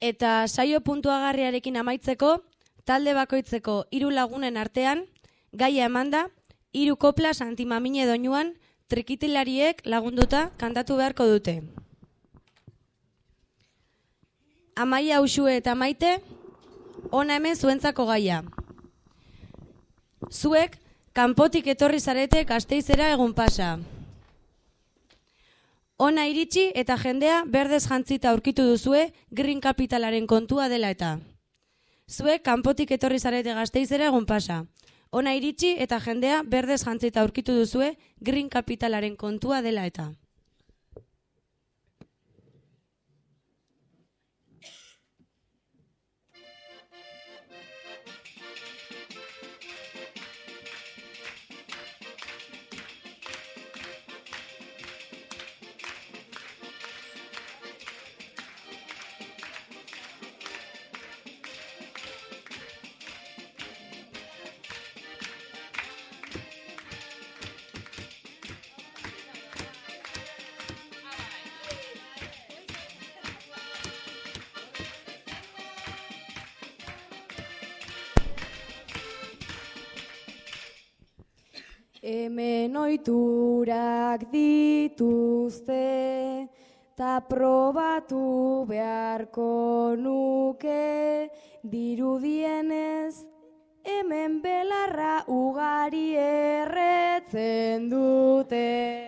Eta saio puntuagarriarekin amaitzeko, talde bakoitzeko hiru lagunen artean, gaia emanda, hiru kopla santimamine doinuan, trikitilariek lagunduta kantatu beharko dute. Amaia usue eta maite, ona hemen zuentzako gaia. Zuek, kanpotik etorri zarete gazteizera egun pasa. Ona iritsi eta jendea berdez jantzita aurkitu duzue Green Capitalaren kontua dela eta. Zuek kanpotik etorri zarete gazteizera egun pasa. Ona iritsi eta jendea berdez jantzita aurkitu duzue Green Capitalaren kontua dela eta. Hemen oiturak dituzte, ta probatu beharko nuke, dirudienez, hemen belarra ugari erretzen dute.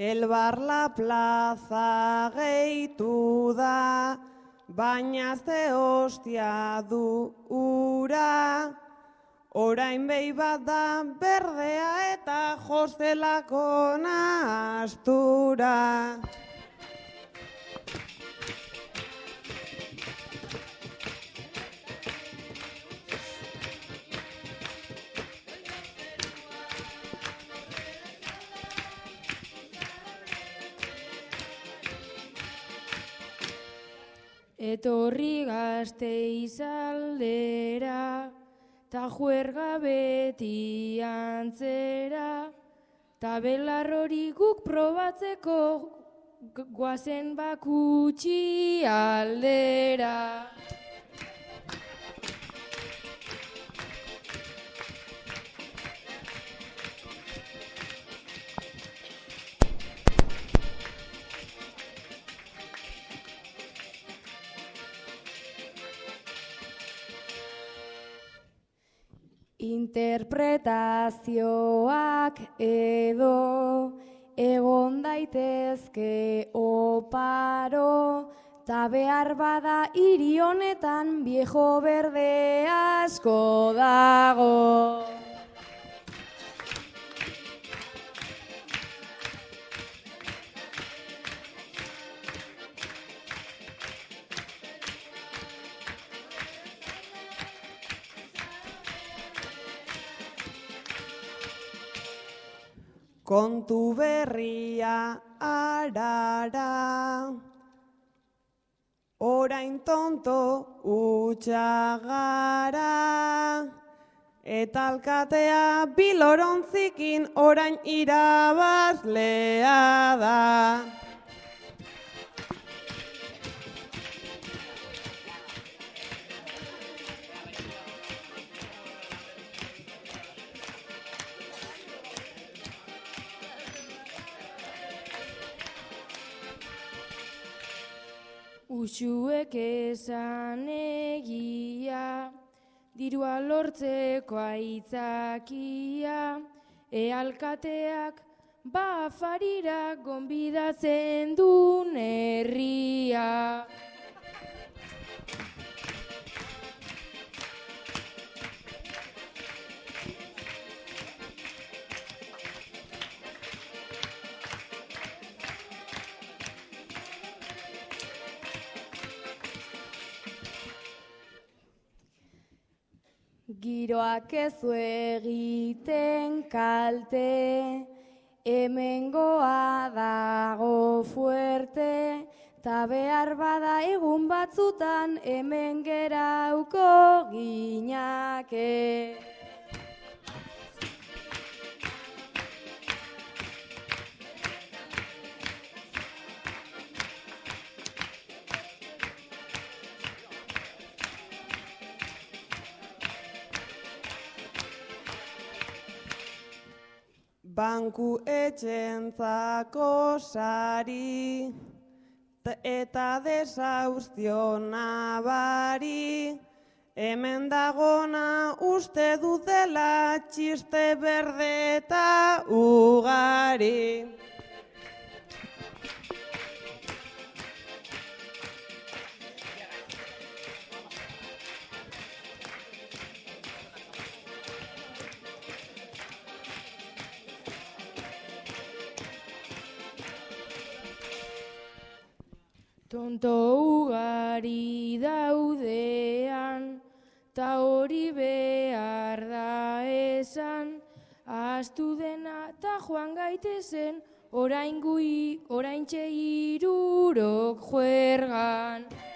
Elbar la plaza gehitu da, baina ze hostia du ura. Orain behi bat da berdea eta jostelako astura. Etorri gazte izaldera, ta juerga beti antzera, ta belar hori guk probatzeko gu- guazen bakutsi aldera. Interpretazioak edo egon daitezke oparo, ta behar bada hiri honetan viejo berde asko dago. Kontu berria arara, orain tonto utxagara, eta alkatea bilorontzikin orain irabazlea da. Uxuek esan egia, dirua lortzeko aitzakia, e alkateak bafarira gonbidatzen duen herria. Giroak ez du egiten kalte, hemengoa dago fuerte. Ta behar bada egun batzutan hemen gerauko ginake. Banku etxentzako sari eta desauztio nabari. Hemen dagona uste dutela txiste berde eta ugari. Tonto ugari daudean, ta hori behar da esan, astu dena ta joan gaitezen, orain gui, orain irurok juergan.